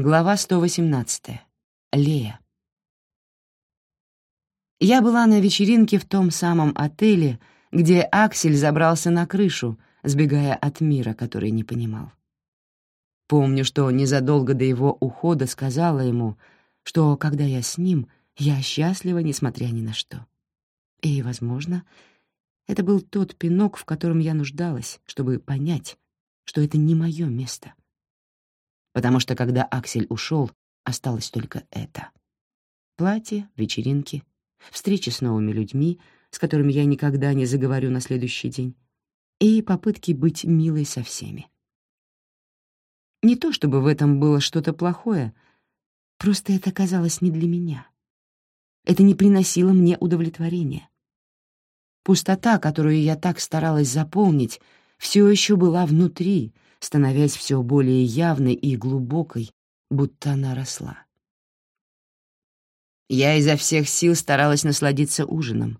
Глава 118. Лея. Я была на вечеринке в том самом отеле, где Аксель забрался на крышу, сбегая от мира, который не понимал. Помню, что незадолго до его ухода сказала ему, что, когда я с ним, я счастлива, несмотря ни на что. И, возможно, это был тот пинок, в котором я нуждалась, чтобы понять, что это не мое место — потому что когда Аксель ушел, осталось только это. Платье, вечеринки, встречи с новыми людьми, с которыми я никогда не заговорю на следующий день, и попытки быть милой со всеми. Не то чтобы в этом было что-то плохое, просто это казалось не для меня. Это не приносило мне удовлетворения. Пустота, которую я так старалась заполнить, все еще была внутри, становясь все более явной и глубокой, будто она росла. Я изо всех сил старалась насладиться ужином,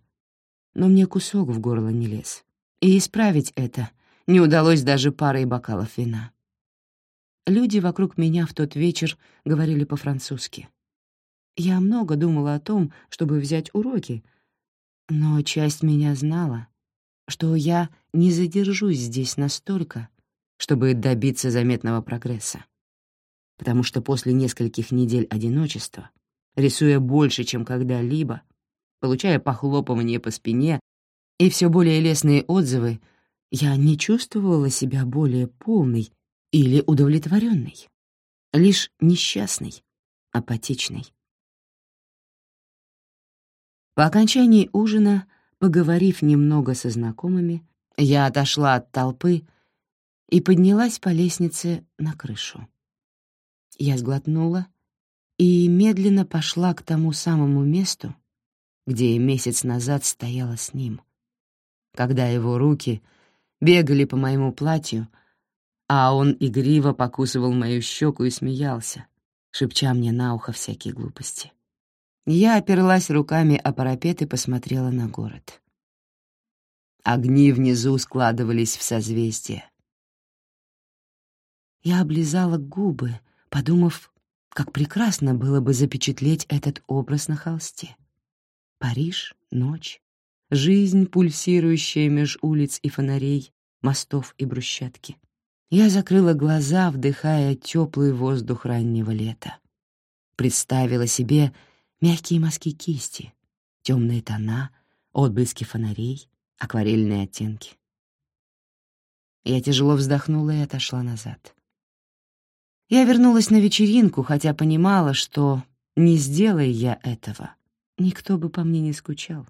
но мне кусок в горло не лез. И исправить это не удалось даже парой бокалов вина. Люди вокруг меня в тот вечер говорили по-французски. Я много думала о том, чтобы взять уроки, но часть меня знала, что я не задержусь здесь настолько, чтобы добиться заметного прогресса. Потому что после нескольких недель одиночества, рисуя больше, чем когда-либо, получая похлопывание по спине и все более лестные отзывы, я не чувствовала себя более полной или удовлетворенной, лишь несчастной, апатичной. По окончании ужина, поговорив немного со знакомыми, я отошла от толпы и поднялась по лестнице на крышу. Я сглотнула и медленно пошла к тому самому месту, где месяц назад стояла с ним, когда его руки бегали по моему платью, а он игриво покусывал мою щеку и смеялся, шепча мне на ухо всякие глупости. Я оперлась руками о парапет и посмотрела на город. Огни внизу складывались в созвездие, я облизала губы, подумав, как прекрасно было бы запечатлеть этот образ на холсте. Париж, ночь, жизнь, пульсирующая меж улиц и фонарей, мостов и брусчатки. Я закрыла глаза, вдыхая теплый воздух раннего лета. Представила себе мягкие мазки кисти, темные тона, отблески фонарей, акварельные оттенки. Я тяжело вздохнула и отошла назад. Я вернулась на вечеринку, хотя понимала, что, не сделая я этого, никто бы по мне не скучал.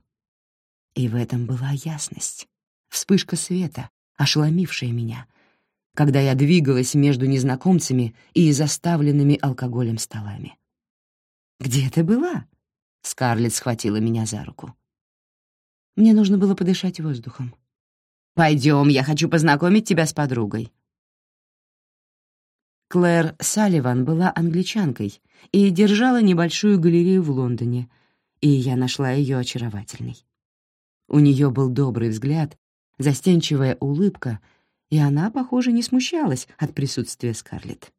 И в этом была ясность, вспышка света, ошеломившая меня, когда я двигалась между незнакомцами и заставленными алкоголем столами. «Где ты была?» — Скарлетт схватила меня за руку. Мне нужно было подышать воздухом. «Пойдем, я хочу познакомить тебя с подругой», Клэр Салливан была англичанкой и держала небольшую галерею в Лондоне, и я нашла ее очаровательной. У нее был добрый взгляд, застенчивая улыбка, и она, похоже, не смущалась от присутствия Скарлетт.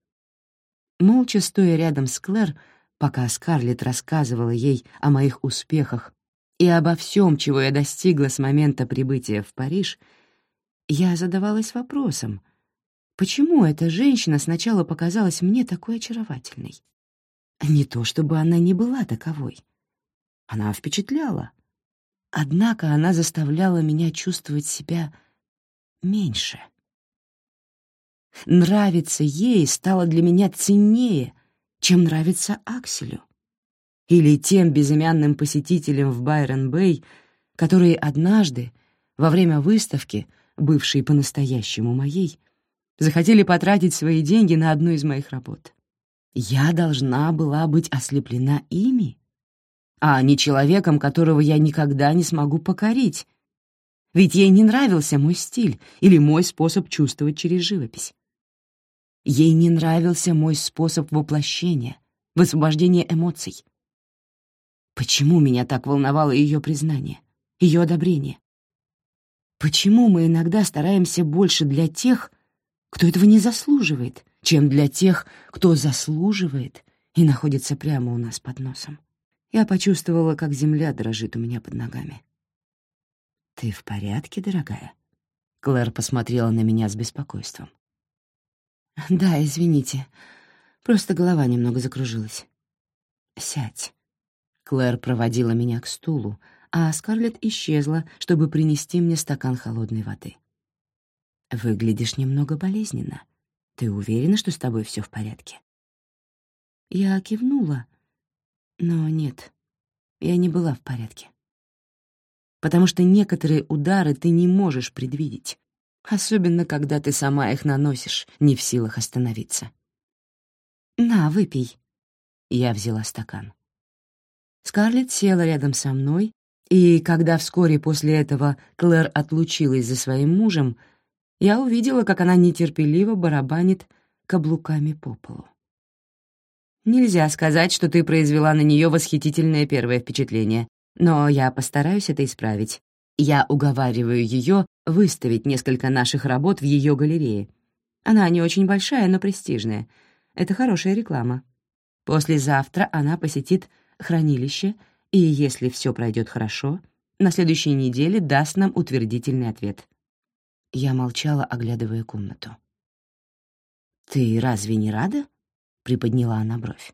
Молча стоя рядом с Клэр, пока Скарлетт рассказывала ей о моих успехах и обо всем, чего я достигла с момента прибытия в Париж, я задавалась вопросом, Почему эта женщина сначала показалась мне такой очаровательной? Не то чтобы она не была таковой. Она впечатляла. Однако она заставляла меня чувствовать себя меньше. Нравиться ей стало для меня ценнее, чем нравится Акселю. Или тем безымянным посетителям в Байрон-Бэй, которые однажды, во время выставки, бывшей по-настоящему моей, захотели потратить свои деньги на одну из моих работ. Я должна была быть ослеплена ими, а не человеком, которого я никогда не смогу покорить, ведь ей не нравился мой стиль или мой способ чувствовать через живопись. Ей не нравился мой способ воплощения, высвобождения эмоций. Почему меня так волновало ее признание, ее одобрение? Почему мы иногда стараемся больше для тех, кто этого не заслуживает, чем для тех, кто заслуживает и находится прямо у нас под носом. Я почувствовала, как земля дрожит у меня под ногами. «Ты в порядке, дорогая?» Клэр посмотрела на меня с беспокойством. «Да, извините, просто голова немного закружилась». «Сядь». Клэр проводила меня к стулу, а Скарлетт исчезла, чтобы принести мне стакан холодной воды. «Выглядишь немного болезненно. Ты уверена, что с тобой все в порядке?» Я кивнула, но нет, я не была в порядке. Потому что некоторые удары ты не можешь предвидеть, особенно когда ты сама их наносишь, не в силах остановиться. «На, выпей». Я взяла стакан. Скарлетт села рядом со мной, и когда вскоре после этого Клэр отлучилась за своим мужем, я увидела, как она нетерпеливо барабанит каблуками по полу. Нельзя сказать, что ты произвела на нее восхитительное первое впечатление, но я постараюсь это исправить. Я уговариваю ее выставить несколько наших работ в ее галерее. Она не очень большая, но престижная. Это хорошая реклама. Послезавтра она посетит хранилище, и если все пройдет хорошо, на следующей неделе даст нам утвердительный ответ. Я молчала, оглядывая комнату. «Ты разве не рада?» — приподняла она бровь.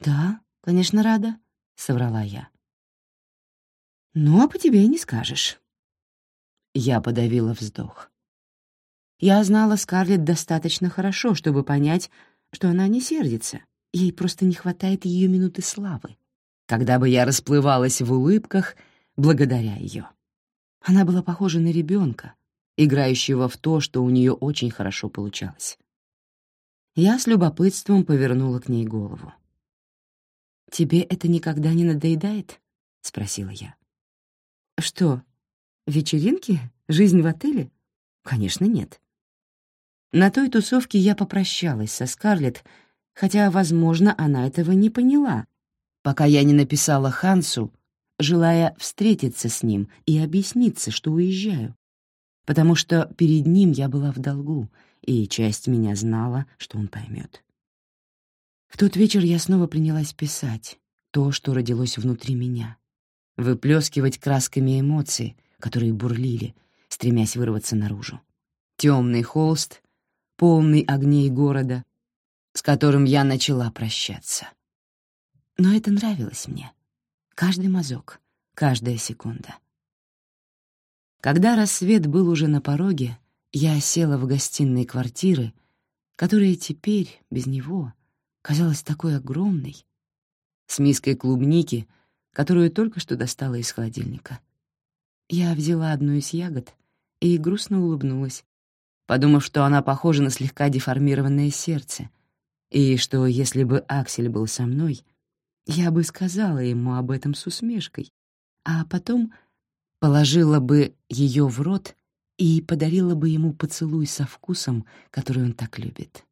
«Да, конечно, рада», — соврала я. «Ну, а по тебе не скажешь». Я подавила вздох. Я знала Скарлетт достаточно хорошо, чтобы понять, что она не сердится, ей просто не хватает ее минуты славы, когда бы я расплывалась в улыбках благодаря ее. Она была похожа на ребенка, играющего в то, что у нее очень хорошо получалось. Я с любопытством повернула к ней голову. «Тебе это никогда не надоедает?» — спросила я. «Что, вечеринки? Жизнь в отеле?» «Конечно, нет». На той тусовке я попрощалась со Скарлетт, хотя, возможно, она этого не поняла, пока я не написала Хансу, желая встретиться с ним и объясниться, что уезжаю, потому что перед ним я была в долгу — и часть меня знала, что он поймет. В тот вечер я снова принялась писать то, что родилось внутри меня, выплескивать красками эмоции, которые бурлили, стремясь вырваться наружу. Темный холст, полный огней города, с которым я начала прощаться. Но это нравилось мне. Каждый мазок, каждая секунда. Когда рассвет был уже на пороге, я села в гостиной квартиры, которая теперь, без него, казалась такой огромной, с миской клубники, которую только что достала из холодильника. Я взяла одну из ягод и грустно улыбнулась, подумав, что она похожа на слегка деформированное сердце, и что если бы Аксель был со мной, я бы сказала ему об этом с усмешкой, а потом положила бы ее в рот и подарила бы ему поцелуй со вкусом, который он так любит.